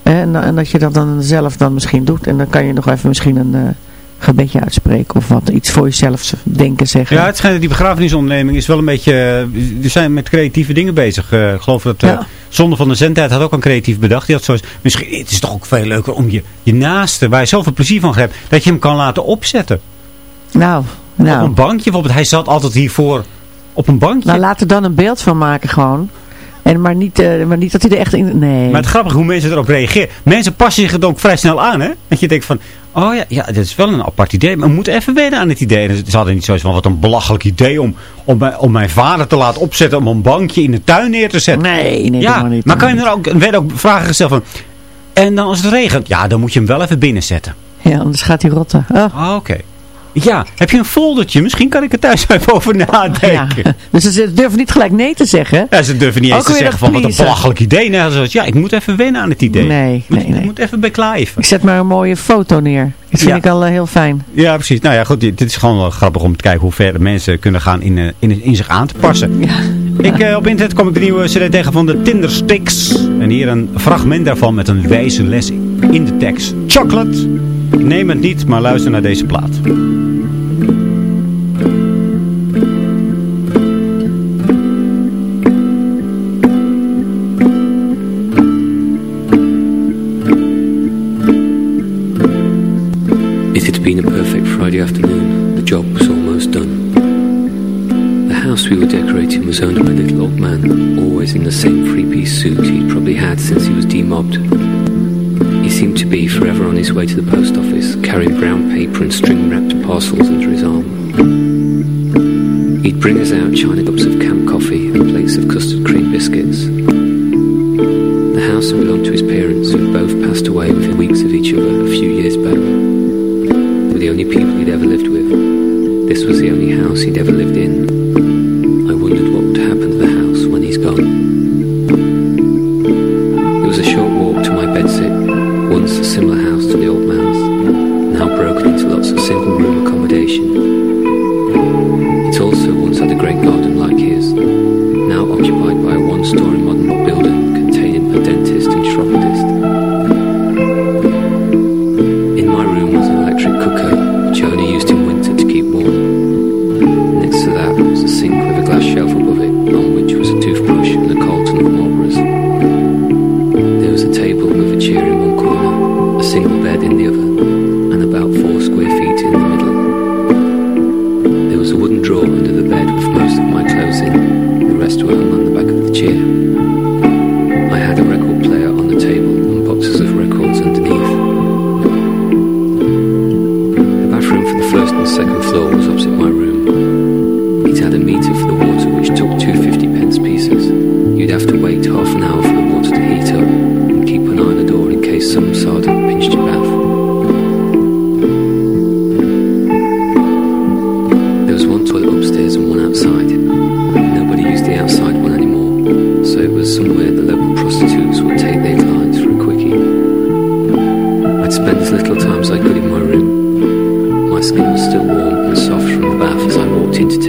F: en, en dat je dat dan zelf dan misschien doet. En dan kan je nog even misschien een gebedje uitspreken of wat, iets voor jezelf denken, zeggen.
D: Ja, het schijnt dat die begrafenisonderneming is wel een beetje... eh, Die zijn met creatieve dingen bezig. Eh, ik geloof dat uh,
F: Ja.
D: Zonde van de Zendtijd had ook een creatief bedacht. Die had zoiets... Misschien, het is toch ook veel leuker om je, je naaste, waar je zoveel plezier van hebt, dat je hem kan laten opzetten.
F: Nou, nou.
D: Op een bankje bijvoorbeeld. Hij zat altijd hiervoor op een bankje.
F: Nou, laat er dan een beeld van maken gewoon. En maar niet, eh, maar niet dat hij er echt in... Nee.
D: Maar het grappige hoe mensen erop reageren. Mensen passen zich er dan ook vrij snel aan, hè? Dat je denkt van, oh ja, ja, dit is wel een apart idee. Maar we moeten even wennen aan het idee. En ze hadden niet zoiets van, wat een belachelijk idee om, om, mijn, om mijn vader te laten opzetten. Om een bankje in de tuin neer te zetten.
F: Nee, nee,
D: ja,
F: maar niet.
D: maar kan je er ook, er werden ook vragen gesteld van, en dan als het regent, ja, dan moet je hem wel even binnenzetten.
F: Ja, anders gaat hij rotten. Oh.
D: Ah, oké. Ja, heb je een foldertje? Misschien kan ik er thuis even over nadenken.
F: Ja. Dus ze durven niet gelijk nee te zeggen.
D: Ja, ze durven niet eens
F: Ook
D: te zeggen van wat een belachelijk idee. Nee, zoals, ja, ik moet even wennen aan het idee.
F: Nee,
D: Moet-
F: nee, nee.
D: Ik moet even beklijven.
F: Ik zet maar een mooie foto neer. Dat vind
D: Ja.
F: ik al eh, heel fijn.
D: Ja, precies. Nou ja, goed. Dit is gewoon wel grappig om te kijken hoe ver de mensen kunnen gaan in, eh, in, in zich aan te passen.
F: Ja.
D: Ik, eh, op internet kom ik de nieuwe cd tegen van de Tinder Sticks. En hier een fragment daarvan met een wijze les in de tekst. Chocolate. Neem het niet, maar luister naar deze plaat.
M: Been a perfect Friday afternoon. The job was almost done. The house we were decorating was owned by a little old man, always in the same three-piece suit he'd probably had since he was demobbed. He seemed to be forever on his way to the post office, carrying brown paper and string-wrapped parcels under his arm. He'd bring us out china cups of camp coffee and plates of custard cream biscuits. The house had belonged to his parents, who had both passed away within weeks of each other a few years back. Were the only people he'd ever lived with. This was the only house he'd ever lived in. I wondered what would happen to the house when he's gone. Skin was still warm and soft from the bath as I walked into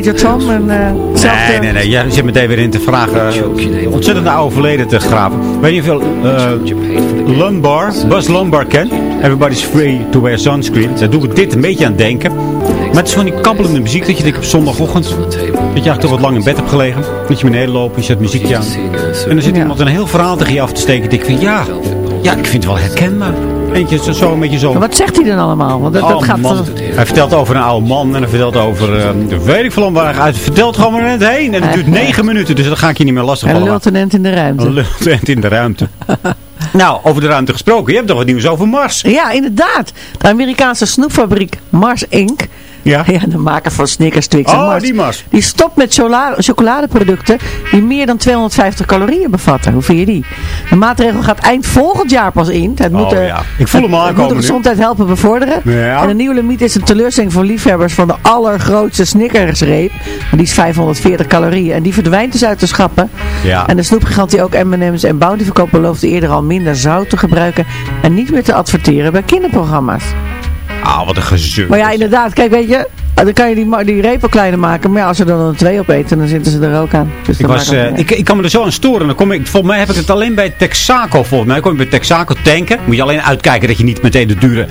F: Major Tom. En, eh,
D: Nee, nee, nee. Jij zit meteen weer in te vragen. eh, ontzettend oude verleden te graven. Weet je hoeveel uh, Lumbar, Buzz Lumbar kent? Everybody's free to wear sunscreen. Daar doe ik dit een beetje aan denken. Maar het is van die kabbelende muziek dat je denkt op zondagochtend. Dat je eigenlijk toch wat lang in bed hebt gelegen. Dat je beneden loopt, je zet muziekje aan. En dan zit iemand een heel verhaal tegen je af te steken. Ik denk van ja, ja, ik vind het wel herkenbaar. Eentje zo, zo een beetje zo.
F: Maar wat zegt hij dan allemaal? Want dat, dat
D: Oh,
F: gaat van...
D: Hij vertelt over een oude man en hij vertelt over, uh, weet ik veel waar hij gaat. Hij vertelt gewoon maar net heen. En het duurt negen minuten, dus dat ga ik je niet meer lastig
F: Een
D: vallen.
F: luitenant in de ruimte.
D: Een luitenant in de ruimte. nou, over de ruimte gesproken. Je hebt toch wat nieuws over Mars?
F: Ja, inderdaad. De Amerikaanse snoepfabriek Mars Inc.
D: Ja.
F: de maker van Snickers, Twix en
D: Oh,
F: Mars.
D: die Mars.
F: Die stopt met chocoladeproducten die meer dan 250 calorieën bevatten. Hoe vind je die? De maatregel gaat eind volgend jaar pas in. Het moet,
D: Oh,
F: de-
D: ja. Ik voel hem
F: het moet de gezondheid helpen bevorderen.
D: Ja.
F: En de nieuwe limiet is een teleurstelling voor liefhebbers van de allergrootste Snickersreep. Die is 540 calorieën. En die verdwijnt dus uit de schappen.
D: Ja.
F: En de snoepgigant die ook M&M's en Bounty verkoopt beloofde eerder al minder zout te gebruiken. En niet meer te adverteren bij kinderprogramma's.
D: Ah, wat een gezeur.
F: Maar ja, inderdaad. Kijk, weet je, dan kan je die, die reep kleiner maken. Maar ja, als ze er dan twee opeten, dan zitten ze er ook aan. Dus
D: Ik, was, eh, ik, ik kan me er zo aan storen. Dan kom ik, volgens mij heb ik het alleen bij Texaco. Volgens mij kom je bij Texaco tanken. Moet je alleen uitkijken dat je niet meteen de dure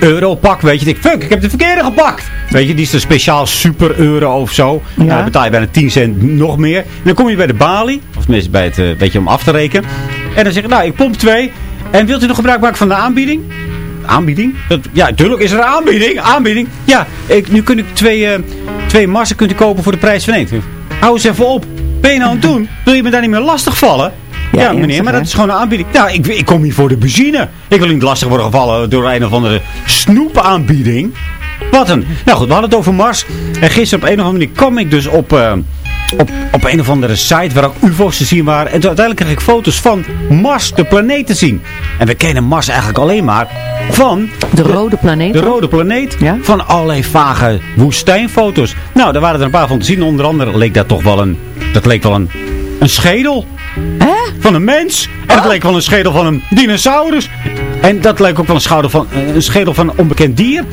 D: euro pakt. Weet je, ik fuck, ik heb de verkeerde gepakt. Weet je, die is een speciaal super euro of zo. Nou, dan betaal je bijna 10 cent nog meer. En dan kom je bij de balie. Of tenminste bij het, eh, weet je, om af te rekenen. En dan zeg je, nou, ik pomp twee. En wilt u nog gebruik maken van de aanbieding? Aanbieding? Dat, ja, natuurlijk is er een aanbieding. Aanbieding. Ja, ik, nu kun ik twee, eh, twee marsen kunt u kopen voor de prijs van één. Hou eens even op. Ben je nou aan het doen? Wil je me daar niet meer lastig vallen? Ja, meneer,
F: ernstig,
D: maar
F: hè?
D: dat is gewoon een aanbieding. Nou, ik, ik kom hier voor de benzine. Ik wil niet lastig worden gevallen door een of andere snoepaanbieding. Wat een... Nou goed, we hadden het over Mars. En gisteren op een of andere manier kwam ik dus op... eh, op, op een of andere site waar ook ufo's te zien waren. En toen uiteindelijk kreeg ik foto's van Mars, de planeet te zien. En we kennen Mars eigenlijk alleen maar van...
F: De rode planeet.
D: De rode planeet. Van allerlei vage woestijnfoto's. Nou, daar waren er een paar van te zien. Onder andere leek dat toch wel een... Dat leek wel een, een schedel. Van een mens. En het leek wel een schedel van een dinosaurus. En dat leek ook wel een, schouder van, eh, een schedel van een onbekend dier.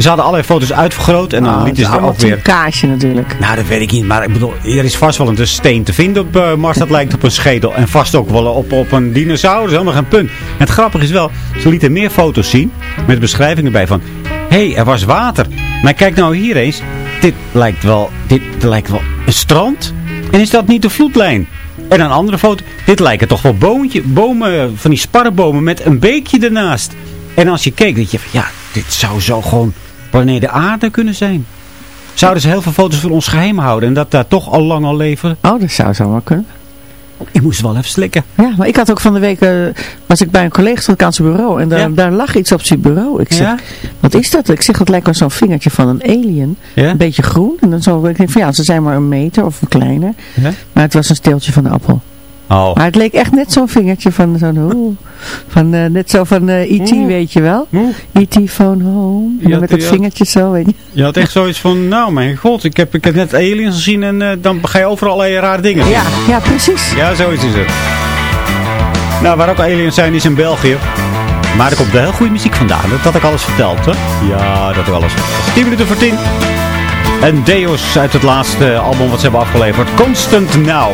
D: Ze hadden allerlei foto's uitvergroot en dan
F: Oh, het
D: lieten ze er ook weer...
F: kaasje natuurlijk.
D: Nou, dat weet ik niet. Maar ik bedoel, er is vast wel een steen te vinden op eh, Mars. Dat lijkt op een schedel. En vast ook wel op, op een dinosaurus. Helemaal geen punt. En het grappige is wel, ze lieten meer foto's zien. Met beschrijvingen erbij van... Hé, hey, er was water. Maar kijk nou hier eens. Dit lijkt wel, dit lijkt wel een strand. En is dat niet de vloedlijn? En een andere foto. Dit lijken toch wel boontje, bomen, van die sparrenbomen met een beekje ernaast. En als je keek, dat je van, ja, dit zou zo gewoon planeet de aarde kunnen zijn. Zouden ze heel veel foto's van ons geheim houden en dat daar toch al lang al leven?
F: Oh, dat zou zo maar kunnen.
D: Ik moest wel even slikken.
F: Ja, maar ik had ook van de week, eh, was ik bij een collega van het zijn bureau. En daar,
D: Ja.
F: daar lag iets op zijn bureau. Ik zeg,
D: Ja?
F: wat is dat? Ik zeg, dat lijkt wel zo'n vingertje van een alien.
D: Ja?
F: Een beetje groen. En dan zo, ik denk van ja, ze zijn maar een meter of kleiner.
D: Ja?
F: Maar het was een steeltje van de appel.
D: Oh.
F: Maar het leek echt net zo'n vingertje van zo'n oeh, van eh, net zo van E.T.
D: Oeh.
F: weet je wel. E.T. phone home. En met
D: ja.
F: vingertje zo, weet je.
D: Je had echt zoiets van, nou mijn god, ik heb, ik heb net aliens gezien en eh, dan ga je overal allerlei rare dingen.
F: Ja, ja, precies.
D: Ja, zoiets is het. Nou, waar ook aliens zijn is in België. Maar er komt wel heel goede muziek vandaan. Dat had ik alles verteld, hè? Ja, dat ik alles verteld. 10 minuten voor 10. En Deus uit het laatste album wat ze hebben afgeleverd. Constant Now.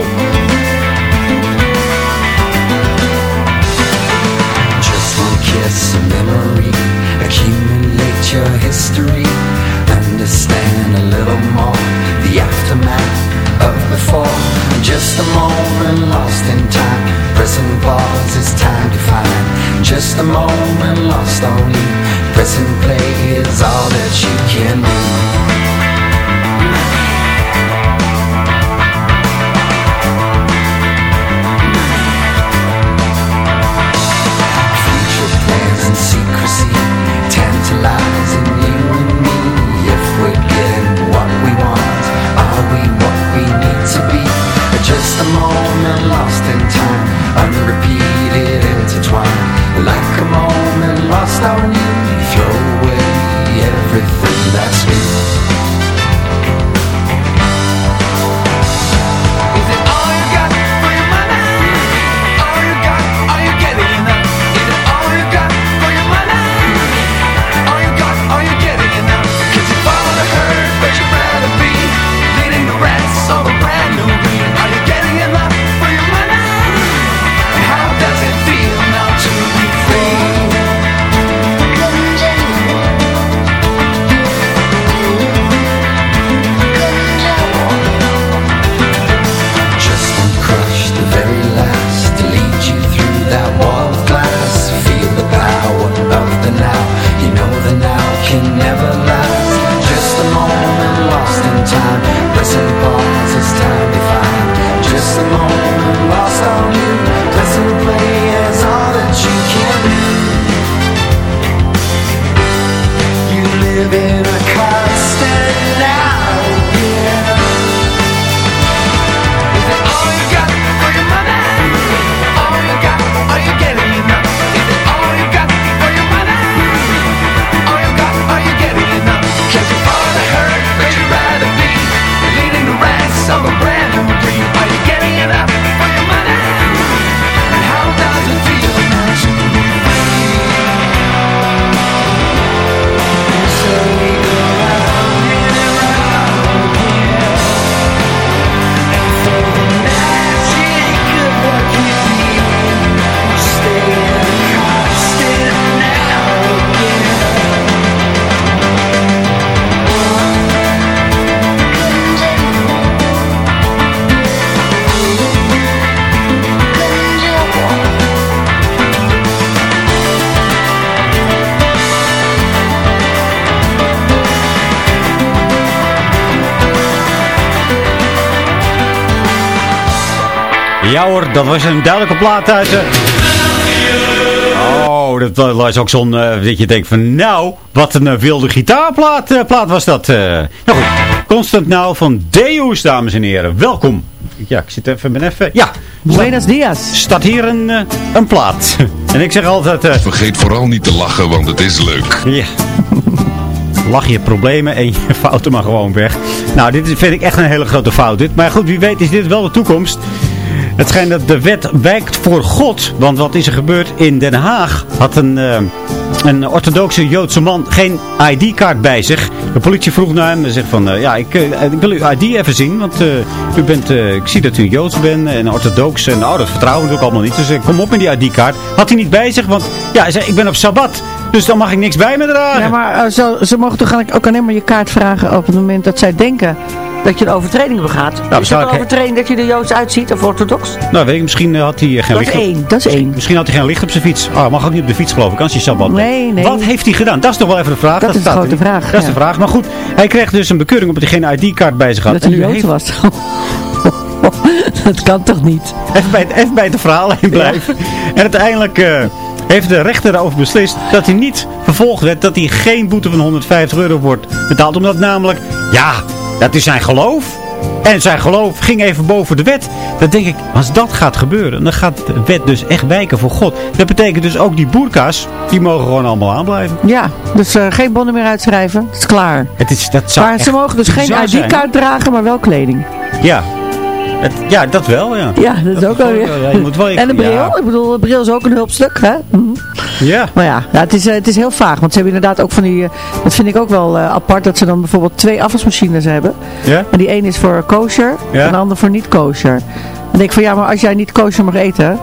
P: Kiss, a memory. Accumulate your history. Understand a little more the aftermath of before. Just a moment lost in time. Present pause is time to find. Just a moment lost on you. Present play is all that you can do. In time Unrepeated, intertwined. Like a moment lost on you Throw away everything that's new
D: Ja hoor, dat was een duidelijke plaat uit. eh. Oh, dat was ook zo'n, eh, dat je denkt van, nou, wat een eh, wilde gitaarplaat plaat was dat. eh. Nou goed, Constant Now van Deus, dames en heren. Welkom. Ja, ik zit even, ben even, ja.
F: Buenos dias.
D: Staat hier een, een plaat. En ik zeg altijd... eh,
Q: Vergeet vooral niet te lachen, want het is leuk.
D: ja. Lach je problemen en je fouten maar gewoon weg. Nou, dit vind ik echt een hele grote fout. Dit. Maar goed, wie weet is dit wel de toekomst. Het schijnt dat de wet wijkt voor God. Want wat is er gebeurd in Den Haag? Had een, eh, een orthodoxe Joodse man geen ID-kaart bij zich. De politie vroeg naar hem en zegt van... eh, ja, ik, eh, ik wil uw ID even zien. Want u bent, ik zie dat u Joods bent en orthodox. En nou, dat vertrouwen we natuurlijk allemaal niet. Dus kom op met die ID-kaart. Had hij niet bij zich, want ja, hij zei, ik ben op Sabbat. Dus dan mag ik niks bij me dragen.
F: Ja, maar zo, ze mogen toch ook alleen maar je kaart vragen op het moment dat zij denken dat je een overtreding begaat. is dat een overtreding dat je er Joods uitziet of orthodox?
D: Nou, weet ik, misschien eh, had hij eh, geen
F: Dat
D: licht
F: één, dat is één.
D: Misschien had hij geen licht op zijn fiets. Oh, mag ook niet op de fiets geloof ik, als hij Sabbat.
F: Nee, nee.
D: Wat heeft hij gedaan? Dat is toch wel even de vraag.
F: Dat is de grote vraag,
D: Dat is de vraag. Maar goed, hij kreeg dus een bekeuring omdat hij geen ID-kaart bij zich had.
F: Dat hij
D: heeft-
F: was. dat kan toch niet?
D: Even bij, even bij het verhaal heen blijven. En uiteindelijk eh, heeft de rechter erover beslist dat hij niet vervolgd werd. Dat hij geen boete van 150 euro wordt betaald. Omdat namelijk, ja, dat is zijn geloof. En zijn geloof ging even boven de wet. Dan denk ik, als dat gaat gebeuren, dan gaat de wet dus echt wijken voor God. Dat betekent dus ook die boerka's, die mogen gewoon allemaal aanblijven.
F: Ja, dus eh, geen bonnen meer uitschrijven. Het is klaar.
D: Het is, dat zou
F: Maar ze mogen dus geen. ID-kaart dragen, maar wel kleding.
D: Ja. Het- ja, dat wel, ja.
F: Ja, dat is ook wel weer.
D: Ja, je moet wel
F: En een bril.
D: ja.
F: Ik bedoel, een bril is ook een hulpstuk, hè? Mhm.
D: Ja.
F: Maar ja, ja het, is, eh, het is heel vaag. Want ze hebben inderdaad ook van die... eh, dat vind ik ook wel eh, apart. Dat ze dan bijvoorbeeld twee afwasmachines hebben.
D: Ja?
F: En die ene is voor kosher.
D: Ja.
F: En de andere voor niet kosher. Dan denk ik van ja, maar als jij niet kosher mag eten.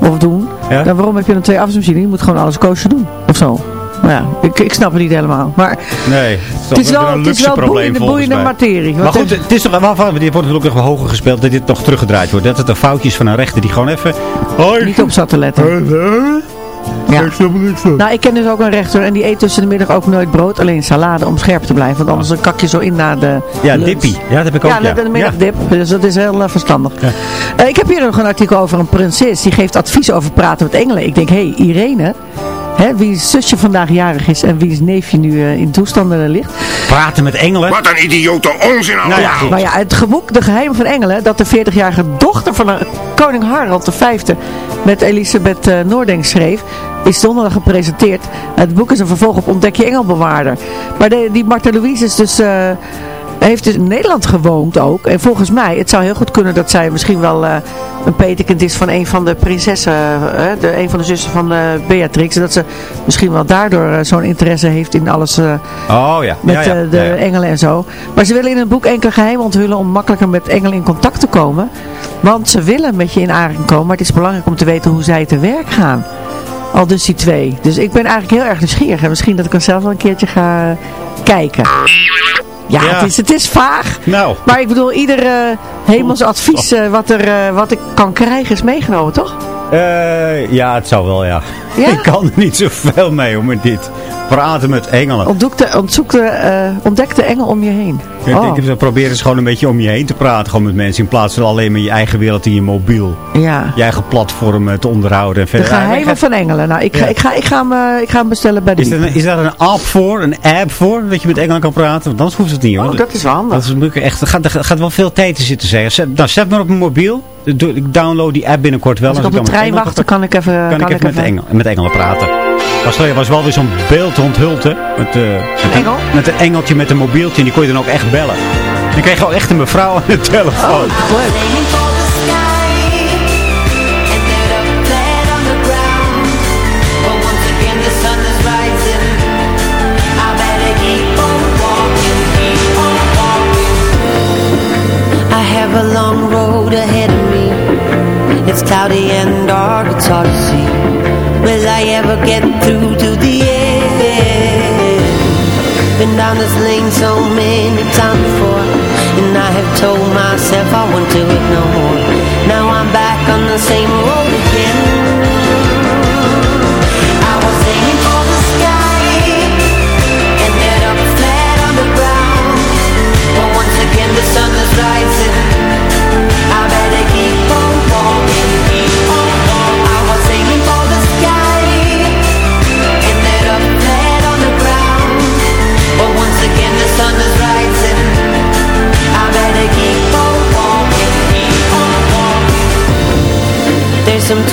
F: Of doen.
D: Ja?
F: Dan waarom heb je dan twee afwasmachines? Je moet gewoon alles kosher doen. Of zo. Maar ja, ik, ik snap het niet helemaal. Maar
D: Nee,
F: het is
D: toch
F: wel,
D: een
F: het is
D: luxe
F: wel
D: probleem
F: boeiende, boeiende
D: mij.
F: materie.
D: Maar goed, het is toch, waarvan, dit wordt natuurlijk nog wel hoger gespeeld dat dit nog teruggedraaid wordt. Dat het een foutje is van een rechter die gewoon even... Hoi.
F: niet op zat te letten. Ja. Nou, ik ken dus ook een rechter en die eet tussen de middag ook nooit brood, alleen salade om scherp te blijven. Want anders kak je zo in na de
D: Ja,
F: lunch.
D: dippie. Ja, dat heb ik ook.
F: Ja,
D: Ja,
F: een middagdip. Dus dat is heel eh, verstandig. Eh, ik heb hier nog een artikel over een prinses. Die geeft advies over praten met engelen. Ik denk, hé, hey, Irene. Hè, wiens zusje vandaag jarig is en wiens neefje nu eh, in toestanden ligt.
D: Praten met engelen.
Q: Wat een idiote onzin allemaal.
D: Nou ja.
F: Nou ja, het boek De Geheimen van Engelen, dat de 40-jarige dochter van een koning Harald V met Elisabeth eh, Noordink schreef, is donderdag gepresenteerd. Het boek is een vervolg op Ontdek je Engelbewaarder. Maar die Martha Louise is dus... eh, heeft dus in Nederland gewoond ook. En volgens mij, het zou heel goed kunnen dat zij misschien wel eh, een petekind is van een van de prinsessen. eh, de, een van de zussen van eh, Beatrix. En dat ze misschien wel daardoor zo'n interesse heeft in alles...
D: Oh ja.
F: met
D: ja, ja.
F: de
D: Ja,
F: engelen en zo. Maar ze willen in het boek enkele geheimen onthullen om makkelijker met engelen in contact te komen. Want ze willen met je in aanraking komen, maar het is belangrijk om te weten hoe zij te werk gaan. Al dus die twee. Dus ik ben eigenlijk heel erg nieuwsgierig. En misschien dat ik er zelf wel een keertje ga kijken. Ja,
D: Ja.
F: Het, is, het is vaag.
D: Nou.
F: Maar ik bedoel, ieder eh, hemels advies eh, wat, er, eh, wat ik kan krijgen is meegenomen, toch?
D: Ja, het zou wel, ja.
F: Ja?
D: Ik kan er niet zoveel mee, met dit. Praten met engelen.
F: Ontzoek de, ontzoek de, eh, ontdek de engel om je heen.
D: Ik
F: Oh,
D: denk, dat probeer eens gewoon een beetje om je heen te praten. Gewoon met mensen. In plaats van alleen maar je eigen wereld in je mobiel.
F: ja.
D: Je eigen platform eh, te onderhouden. En
F: De
D: verder.
F: geheimen van engelen. Nou, ik ga,
D: Ja.
F: ik ga, ik ga, hem, eh, ik ga hem bestellen bij de
D: Is, er is daar een app voor? Een app voor? Dat je met engelen kan praten? Want anders hoeft het niet, hoor.
F: Oh, dat is wel handig.
D: Dat is echt, er gaat, er gaat wel veel tijd in zitten zeggen. Zet, nou, zet maar op mijn mobiel. Ik download die app binnenkort wel.
F: Als ik
D: En
F: op de trein wacht, dan kan ik even...
D: kan, ik even met, engel, met engelen praten. Was, geleden was wel weer zo'n beeld onthuld, hè? Met, eh, met
F: engel?
D: Met een engeltje met een mobieltje. En die kon je dan ook echt bellen. Dan kreeg je ook echt een mevrouw aan de telefoon.
K: I have a long road ahead of me. It's cloudy and dark, it's hard to see. I ever get through to the end? Been down this lane so many times before, and I have told myself I want to it no more. Now I'm back on the same road again. I was aiming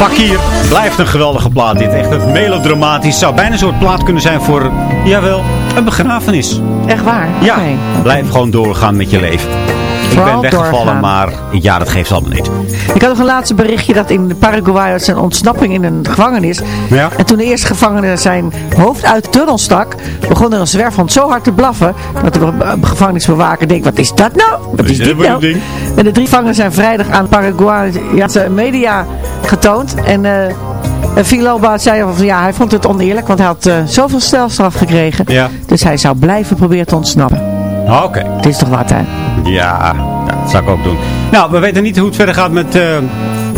D: Al-Fakir. Blijft een geweldige plaat dit. Echt een melodramatisch. Zou bijna een soort plaat kunnen zijn voor, jawel, een begrafenis.
F: Echt waar?
D: Ja, blijf gewoon doorgaan met je leven. Ik ben weggevallen,
F: doorgaan.
D: maar ja, dat geeft allemaal niet.
F: Ik had nog een laatste berichtje dat in Paraguay was een ontsnapping in een gevangenis.
D: Ja.
F: En toen de eerste gevangene zijn hoofd uit de tunnel stak, begon er een zwerfhond zo hard te blaffen, dat de be- gevangenisbewaker denkt, wat is dat nou? Wat is
D: dit
F: nou?
D: ding?
F: En de drie gevangenen zijn vrijdag aan Paraguayse media getoond. En Viloba zei van ja, hij vond het oneerlijk, want hij had eh, zoveel stelstraf gekregen.
D: Ja.
F: Dus hij zou blijven proberen te ontsnappen.
D: Oké.
F: Het is toch wat, hè?
D: Ja, dat zou ik ook doen. Nou, we weten niet hoe het verder gaat met eh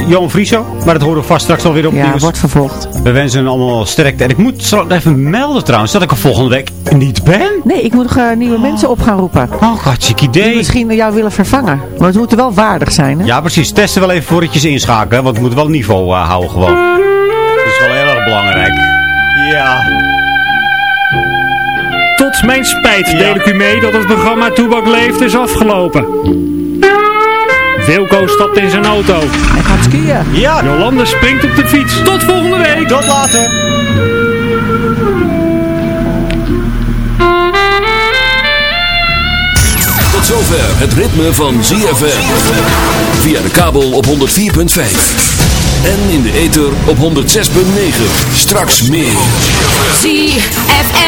D: Johan Frieso. Maar dat horen we vast straks alweer op
F: Ja,
D: nieuws.
F: wordt vervolgd.
D: We wensen hem allemaal sterkte. En ik moet zo even melden trouwens dat ik er volgende week niet ben.
F: Nee, ik moet nog eh, nieuwe mensen op gaan roepen.
D: Oh, hartstikke
F: Die
D: idee.
F: misschien jou willen vervangen. Maar het moet wel waardig zijn, hè?
D: Ja, precies. Testen wel even voordat je ze inschakelen. Want we moeten wel niveau eh, houden gewoon. Dat is wel heel erg belangrijk. Ja.
J: Tot mijn spijt deel ik u mee dat het programma Toebak Leeft is afgelopen. Wilco stapt in zijn auto.
F: Hij gaat skiën.
D: Ja.
J: Jolande springt op de fiets. Tot volgende week.
D: Tot later.
L: Tot zover het ritme van ZFM. Via de kabel op 104.5. En in de ether op 106.9. Straks meer.
H: ZFM.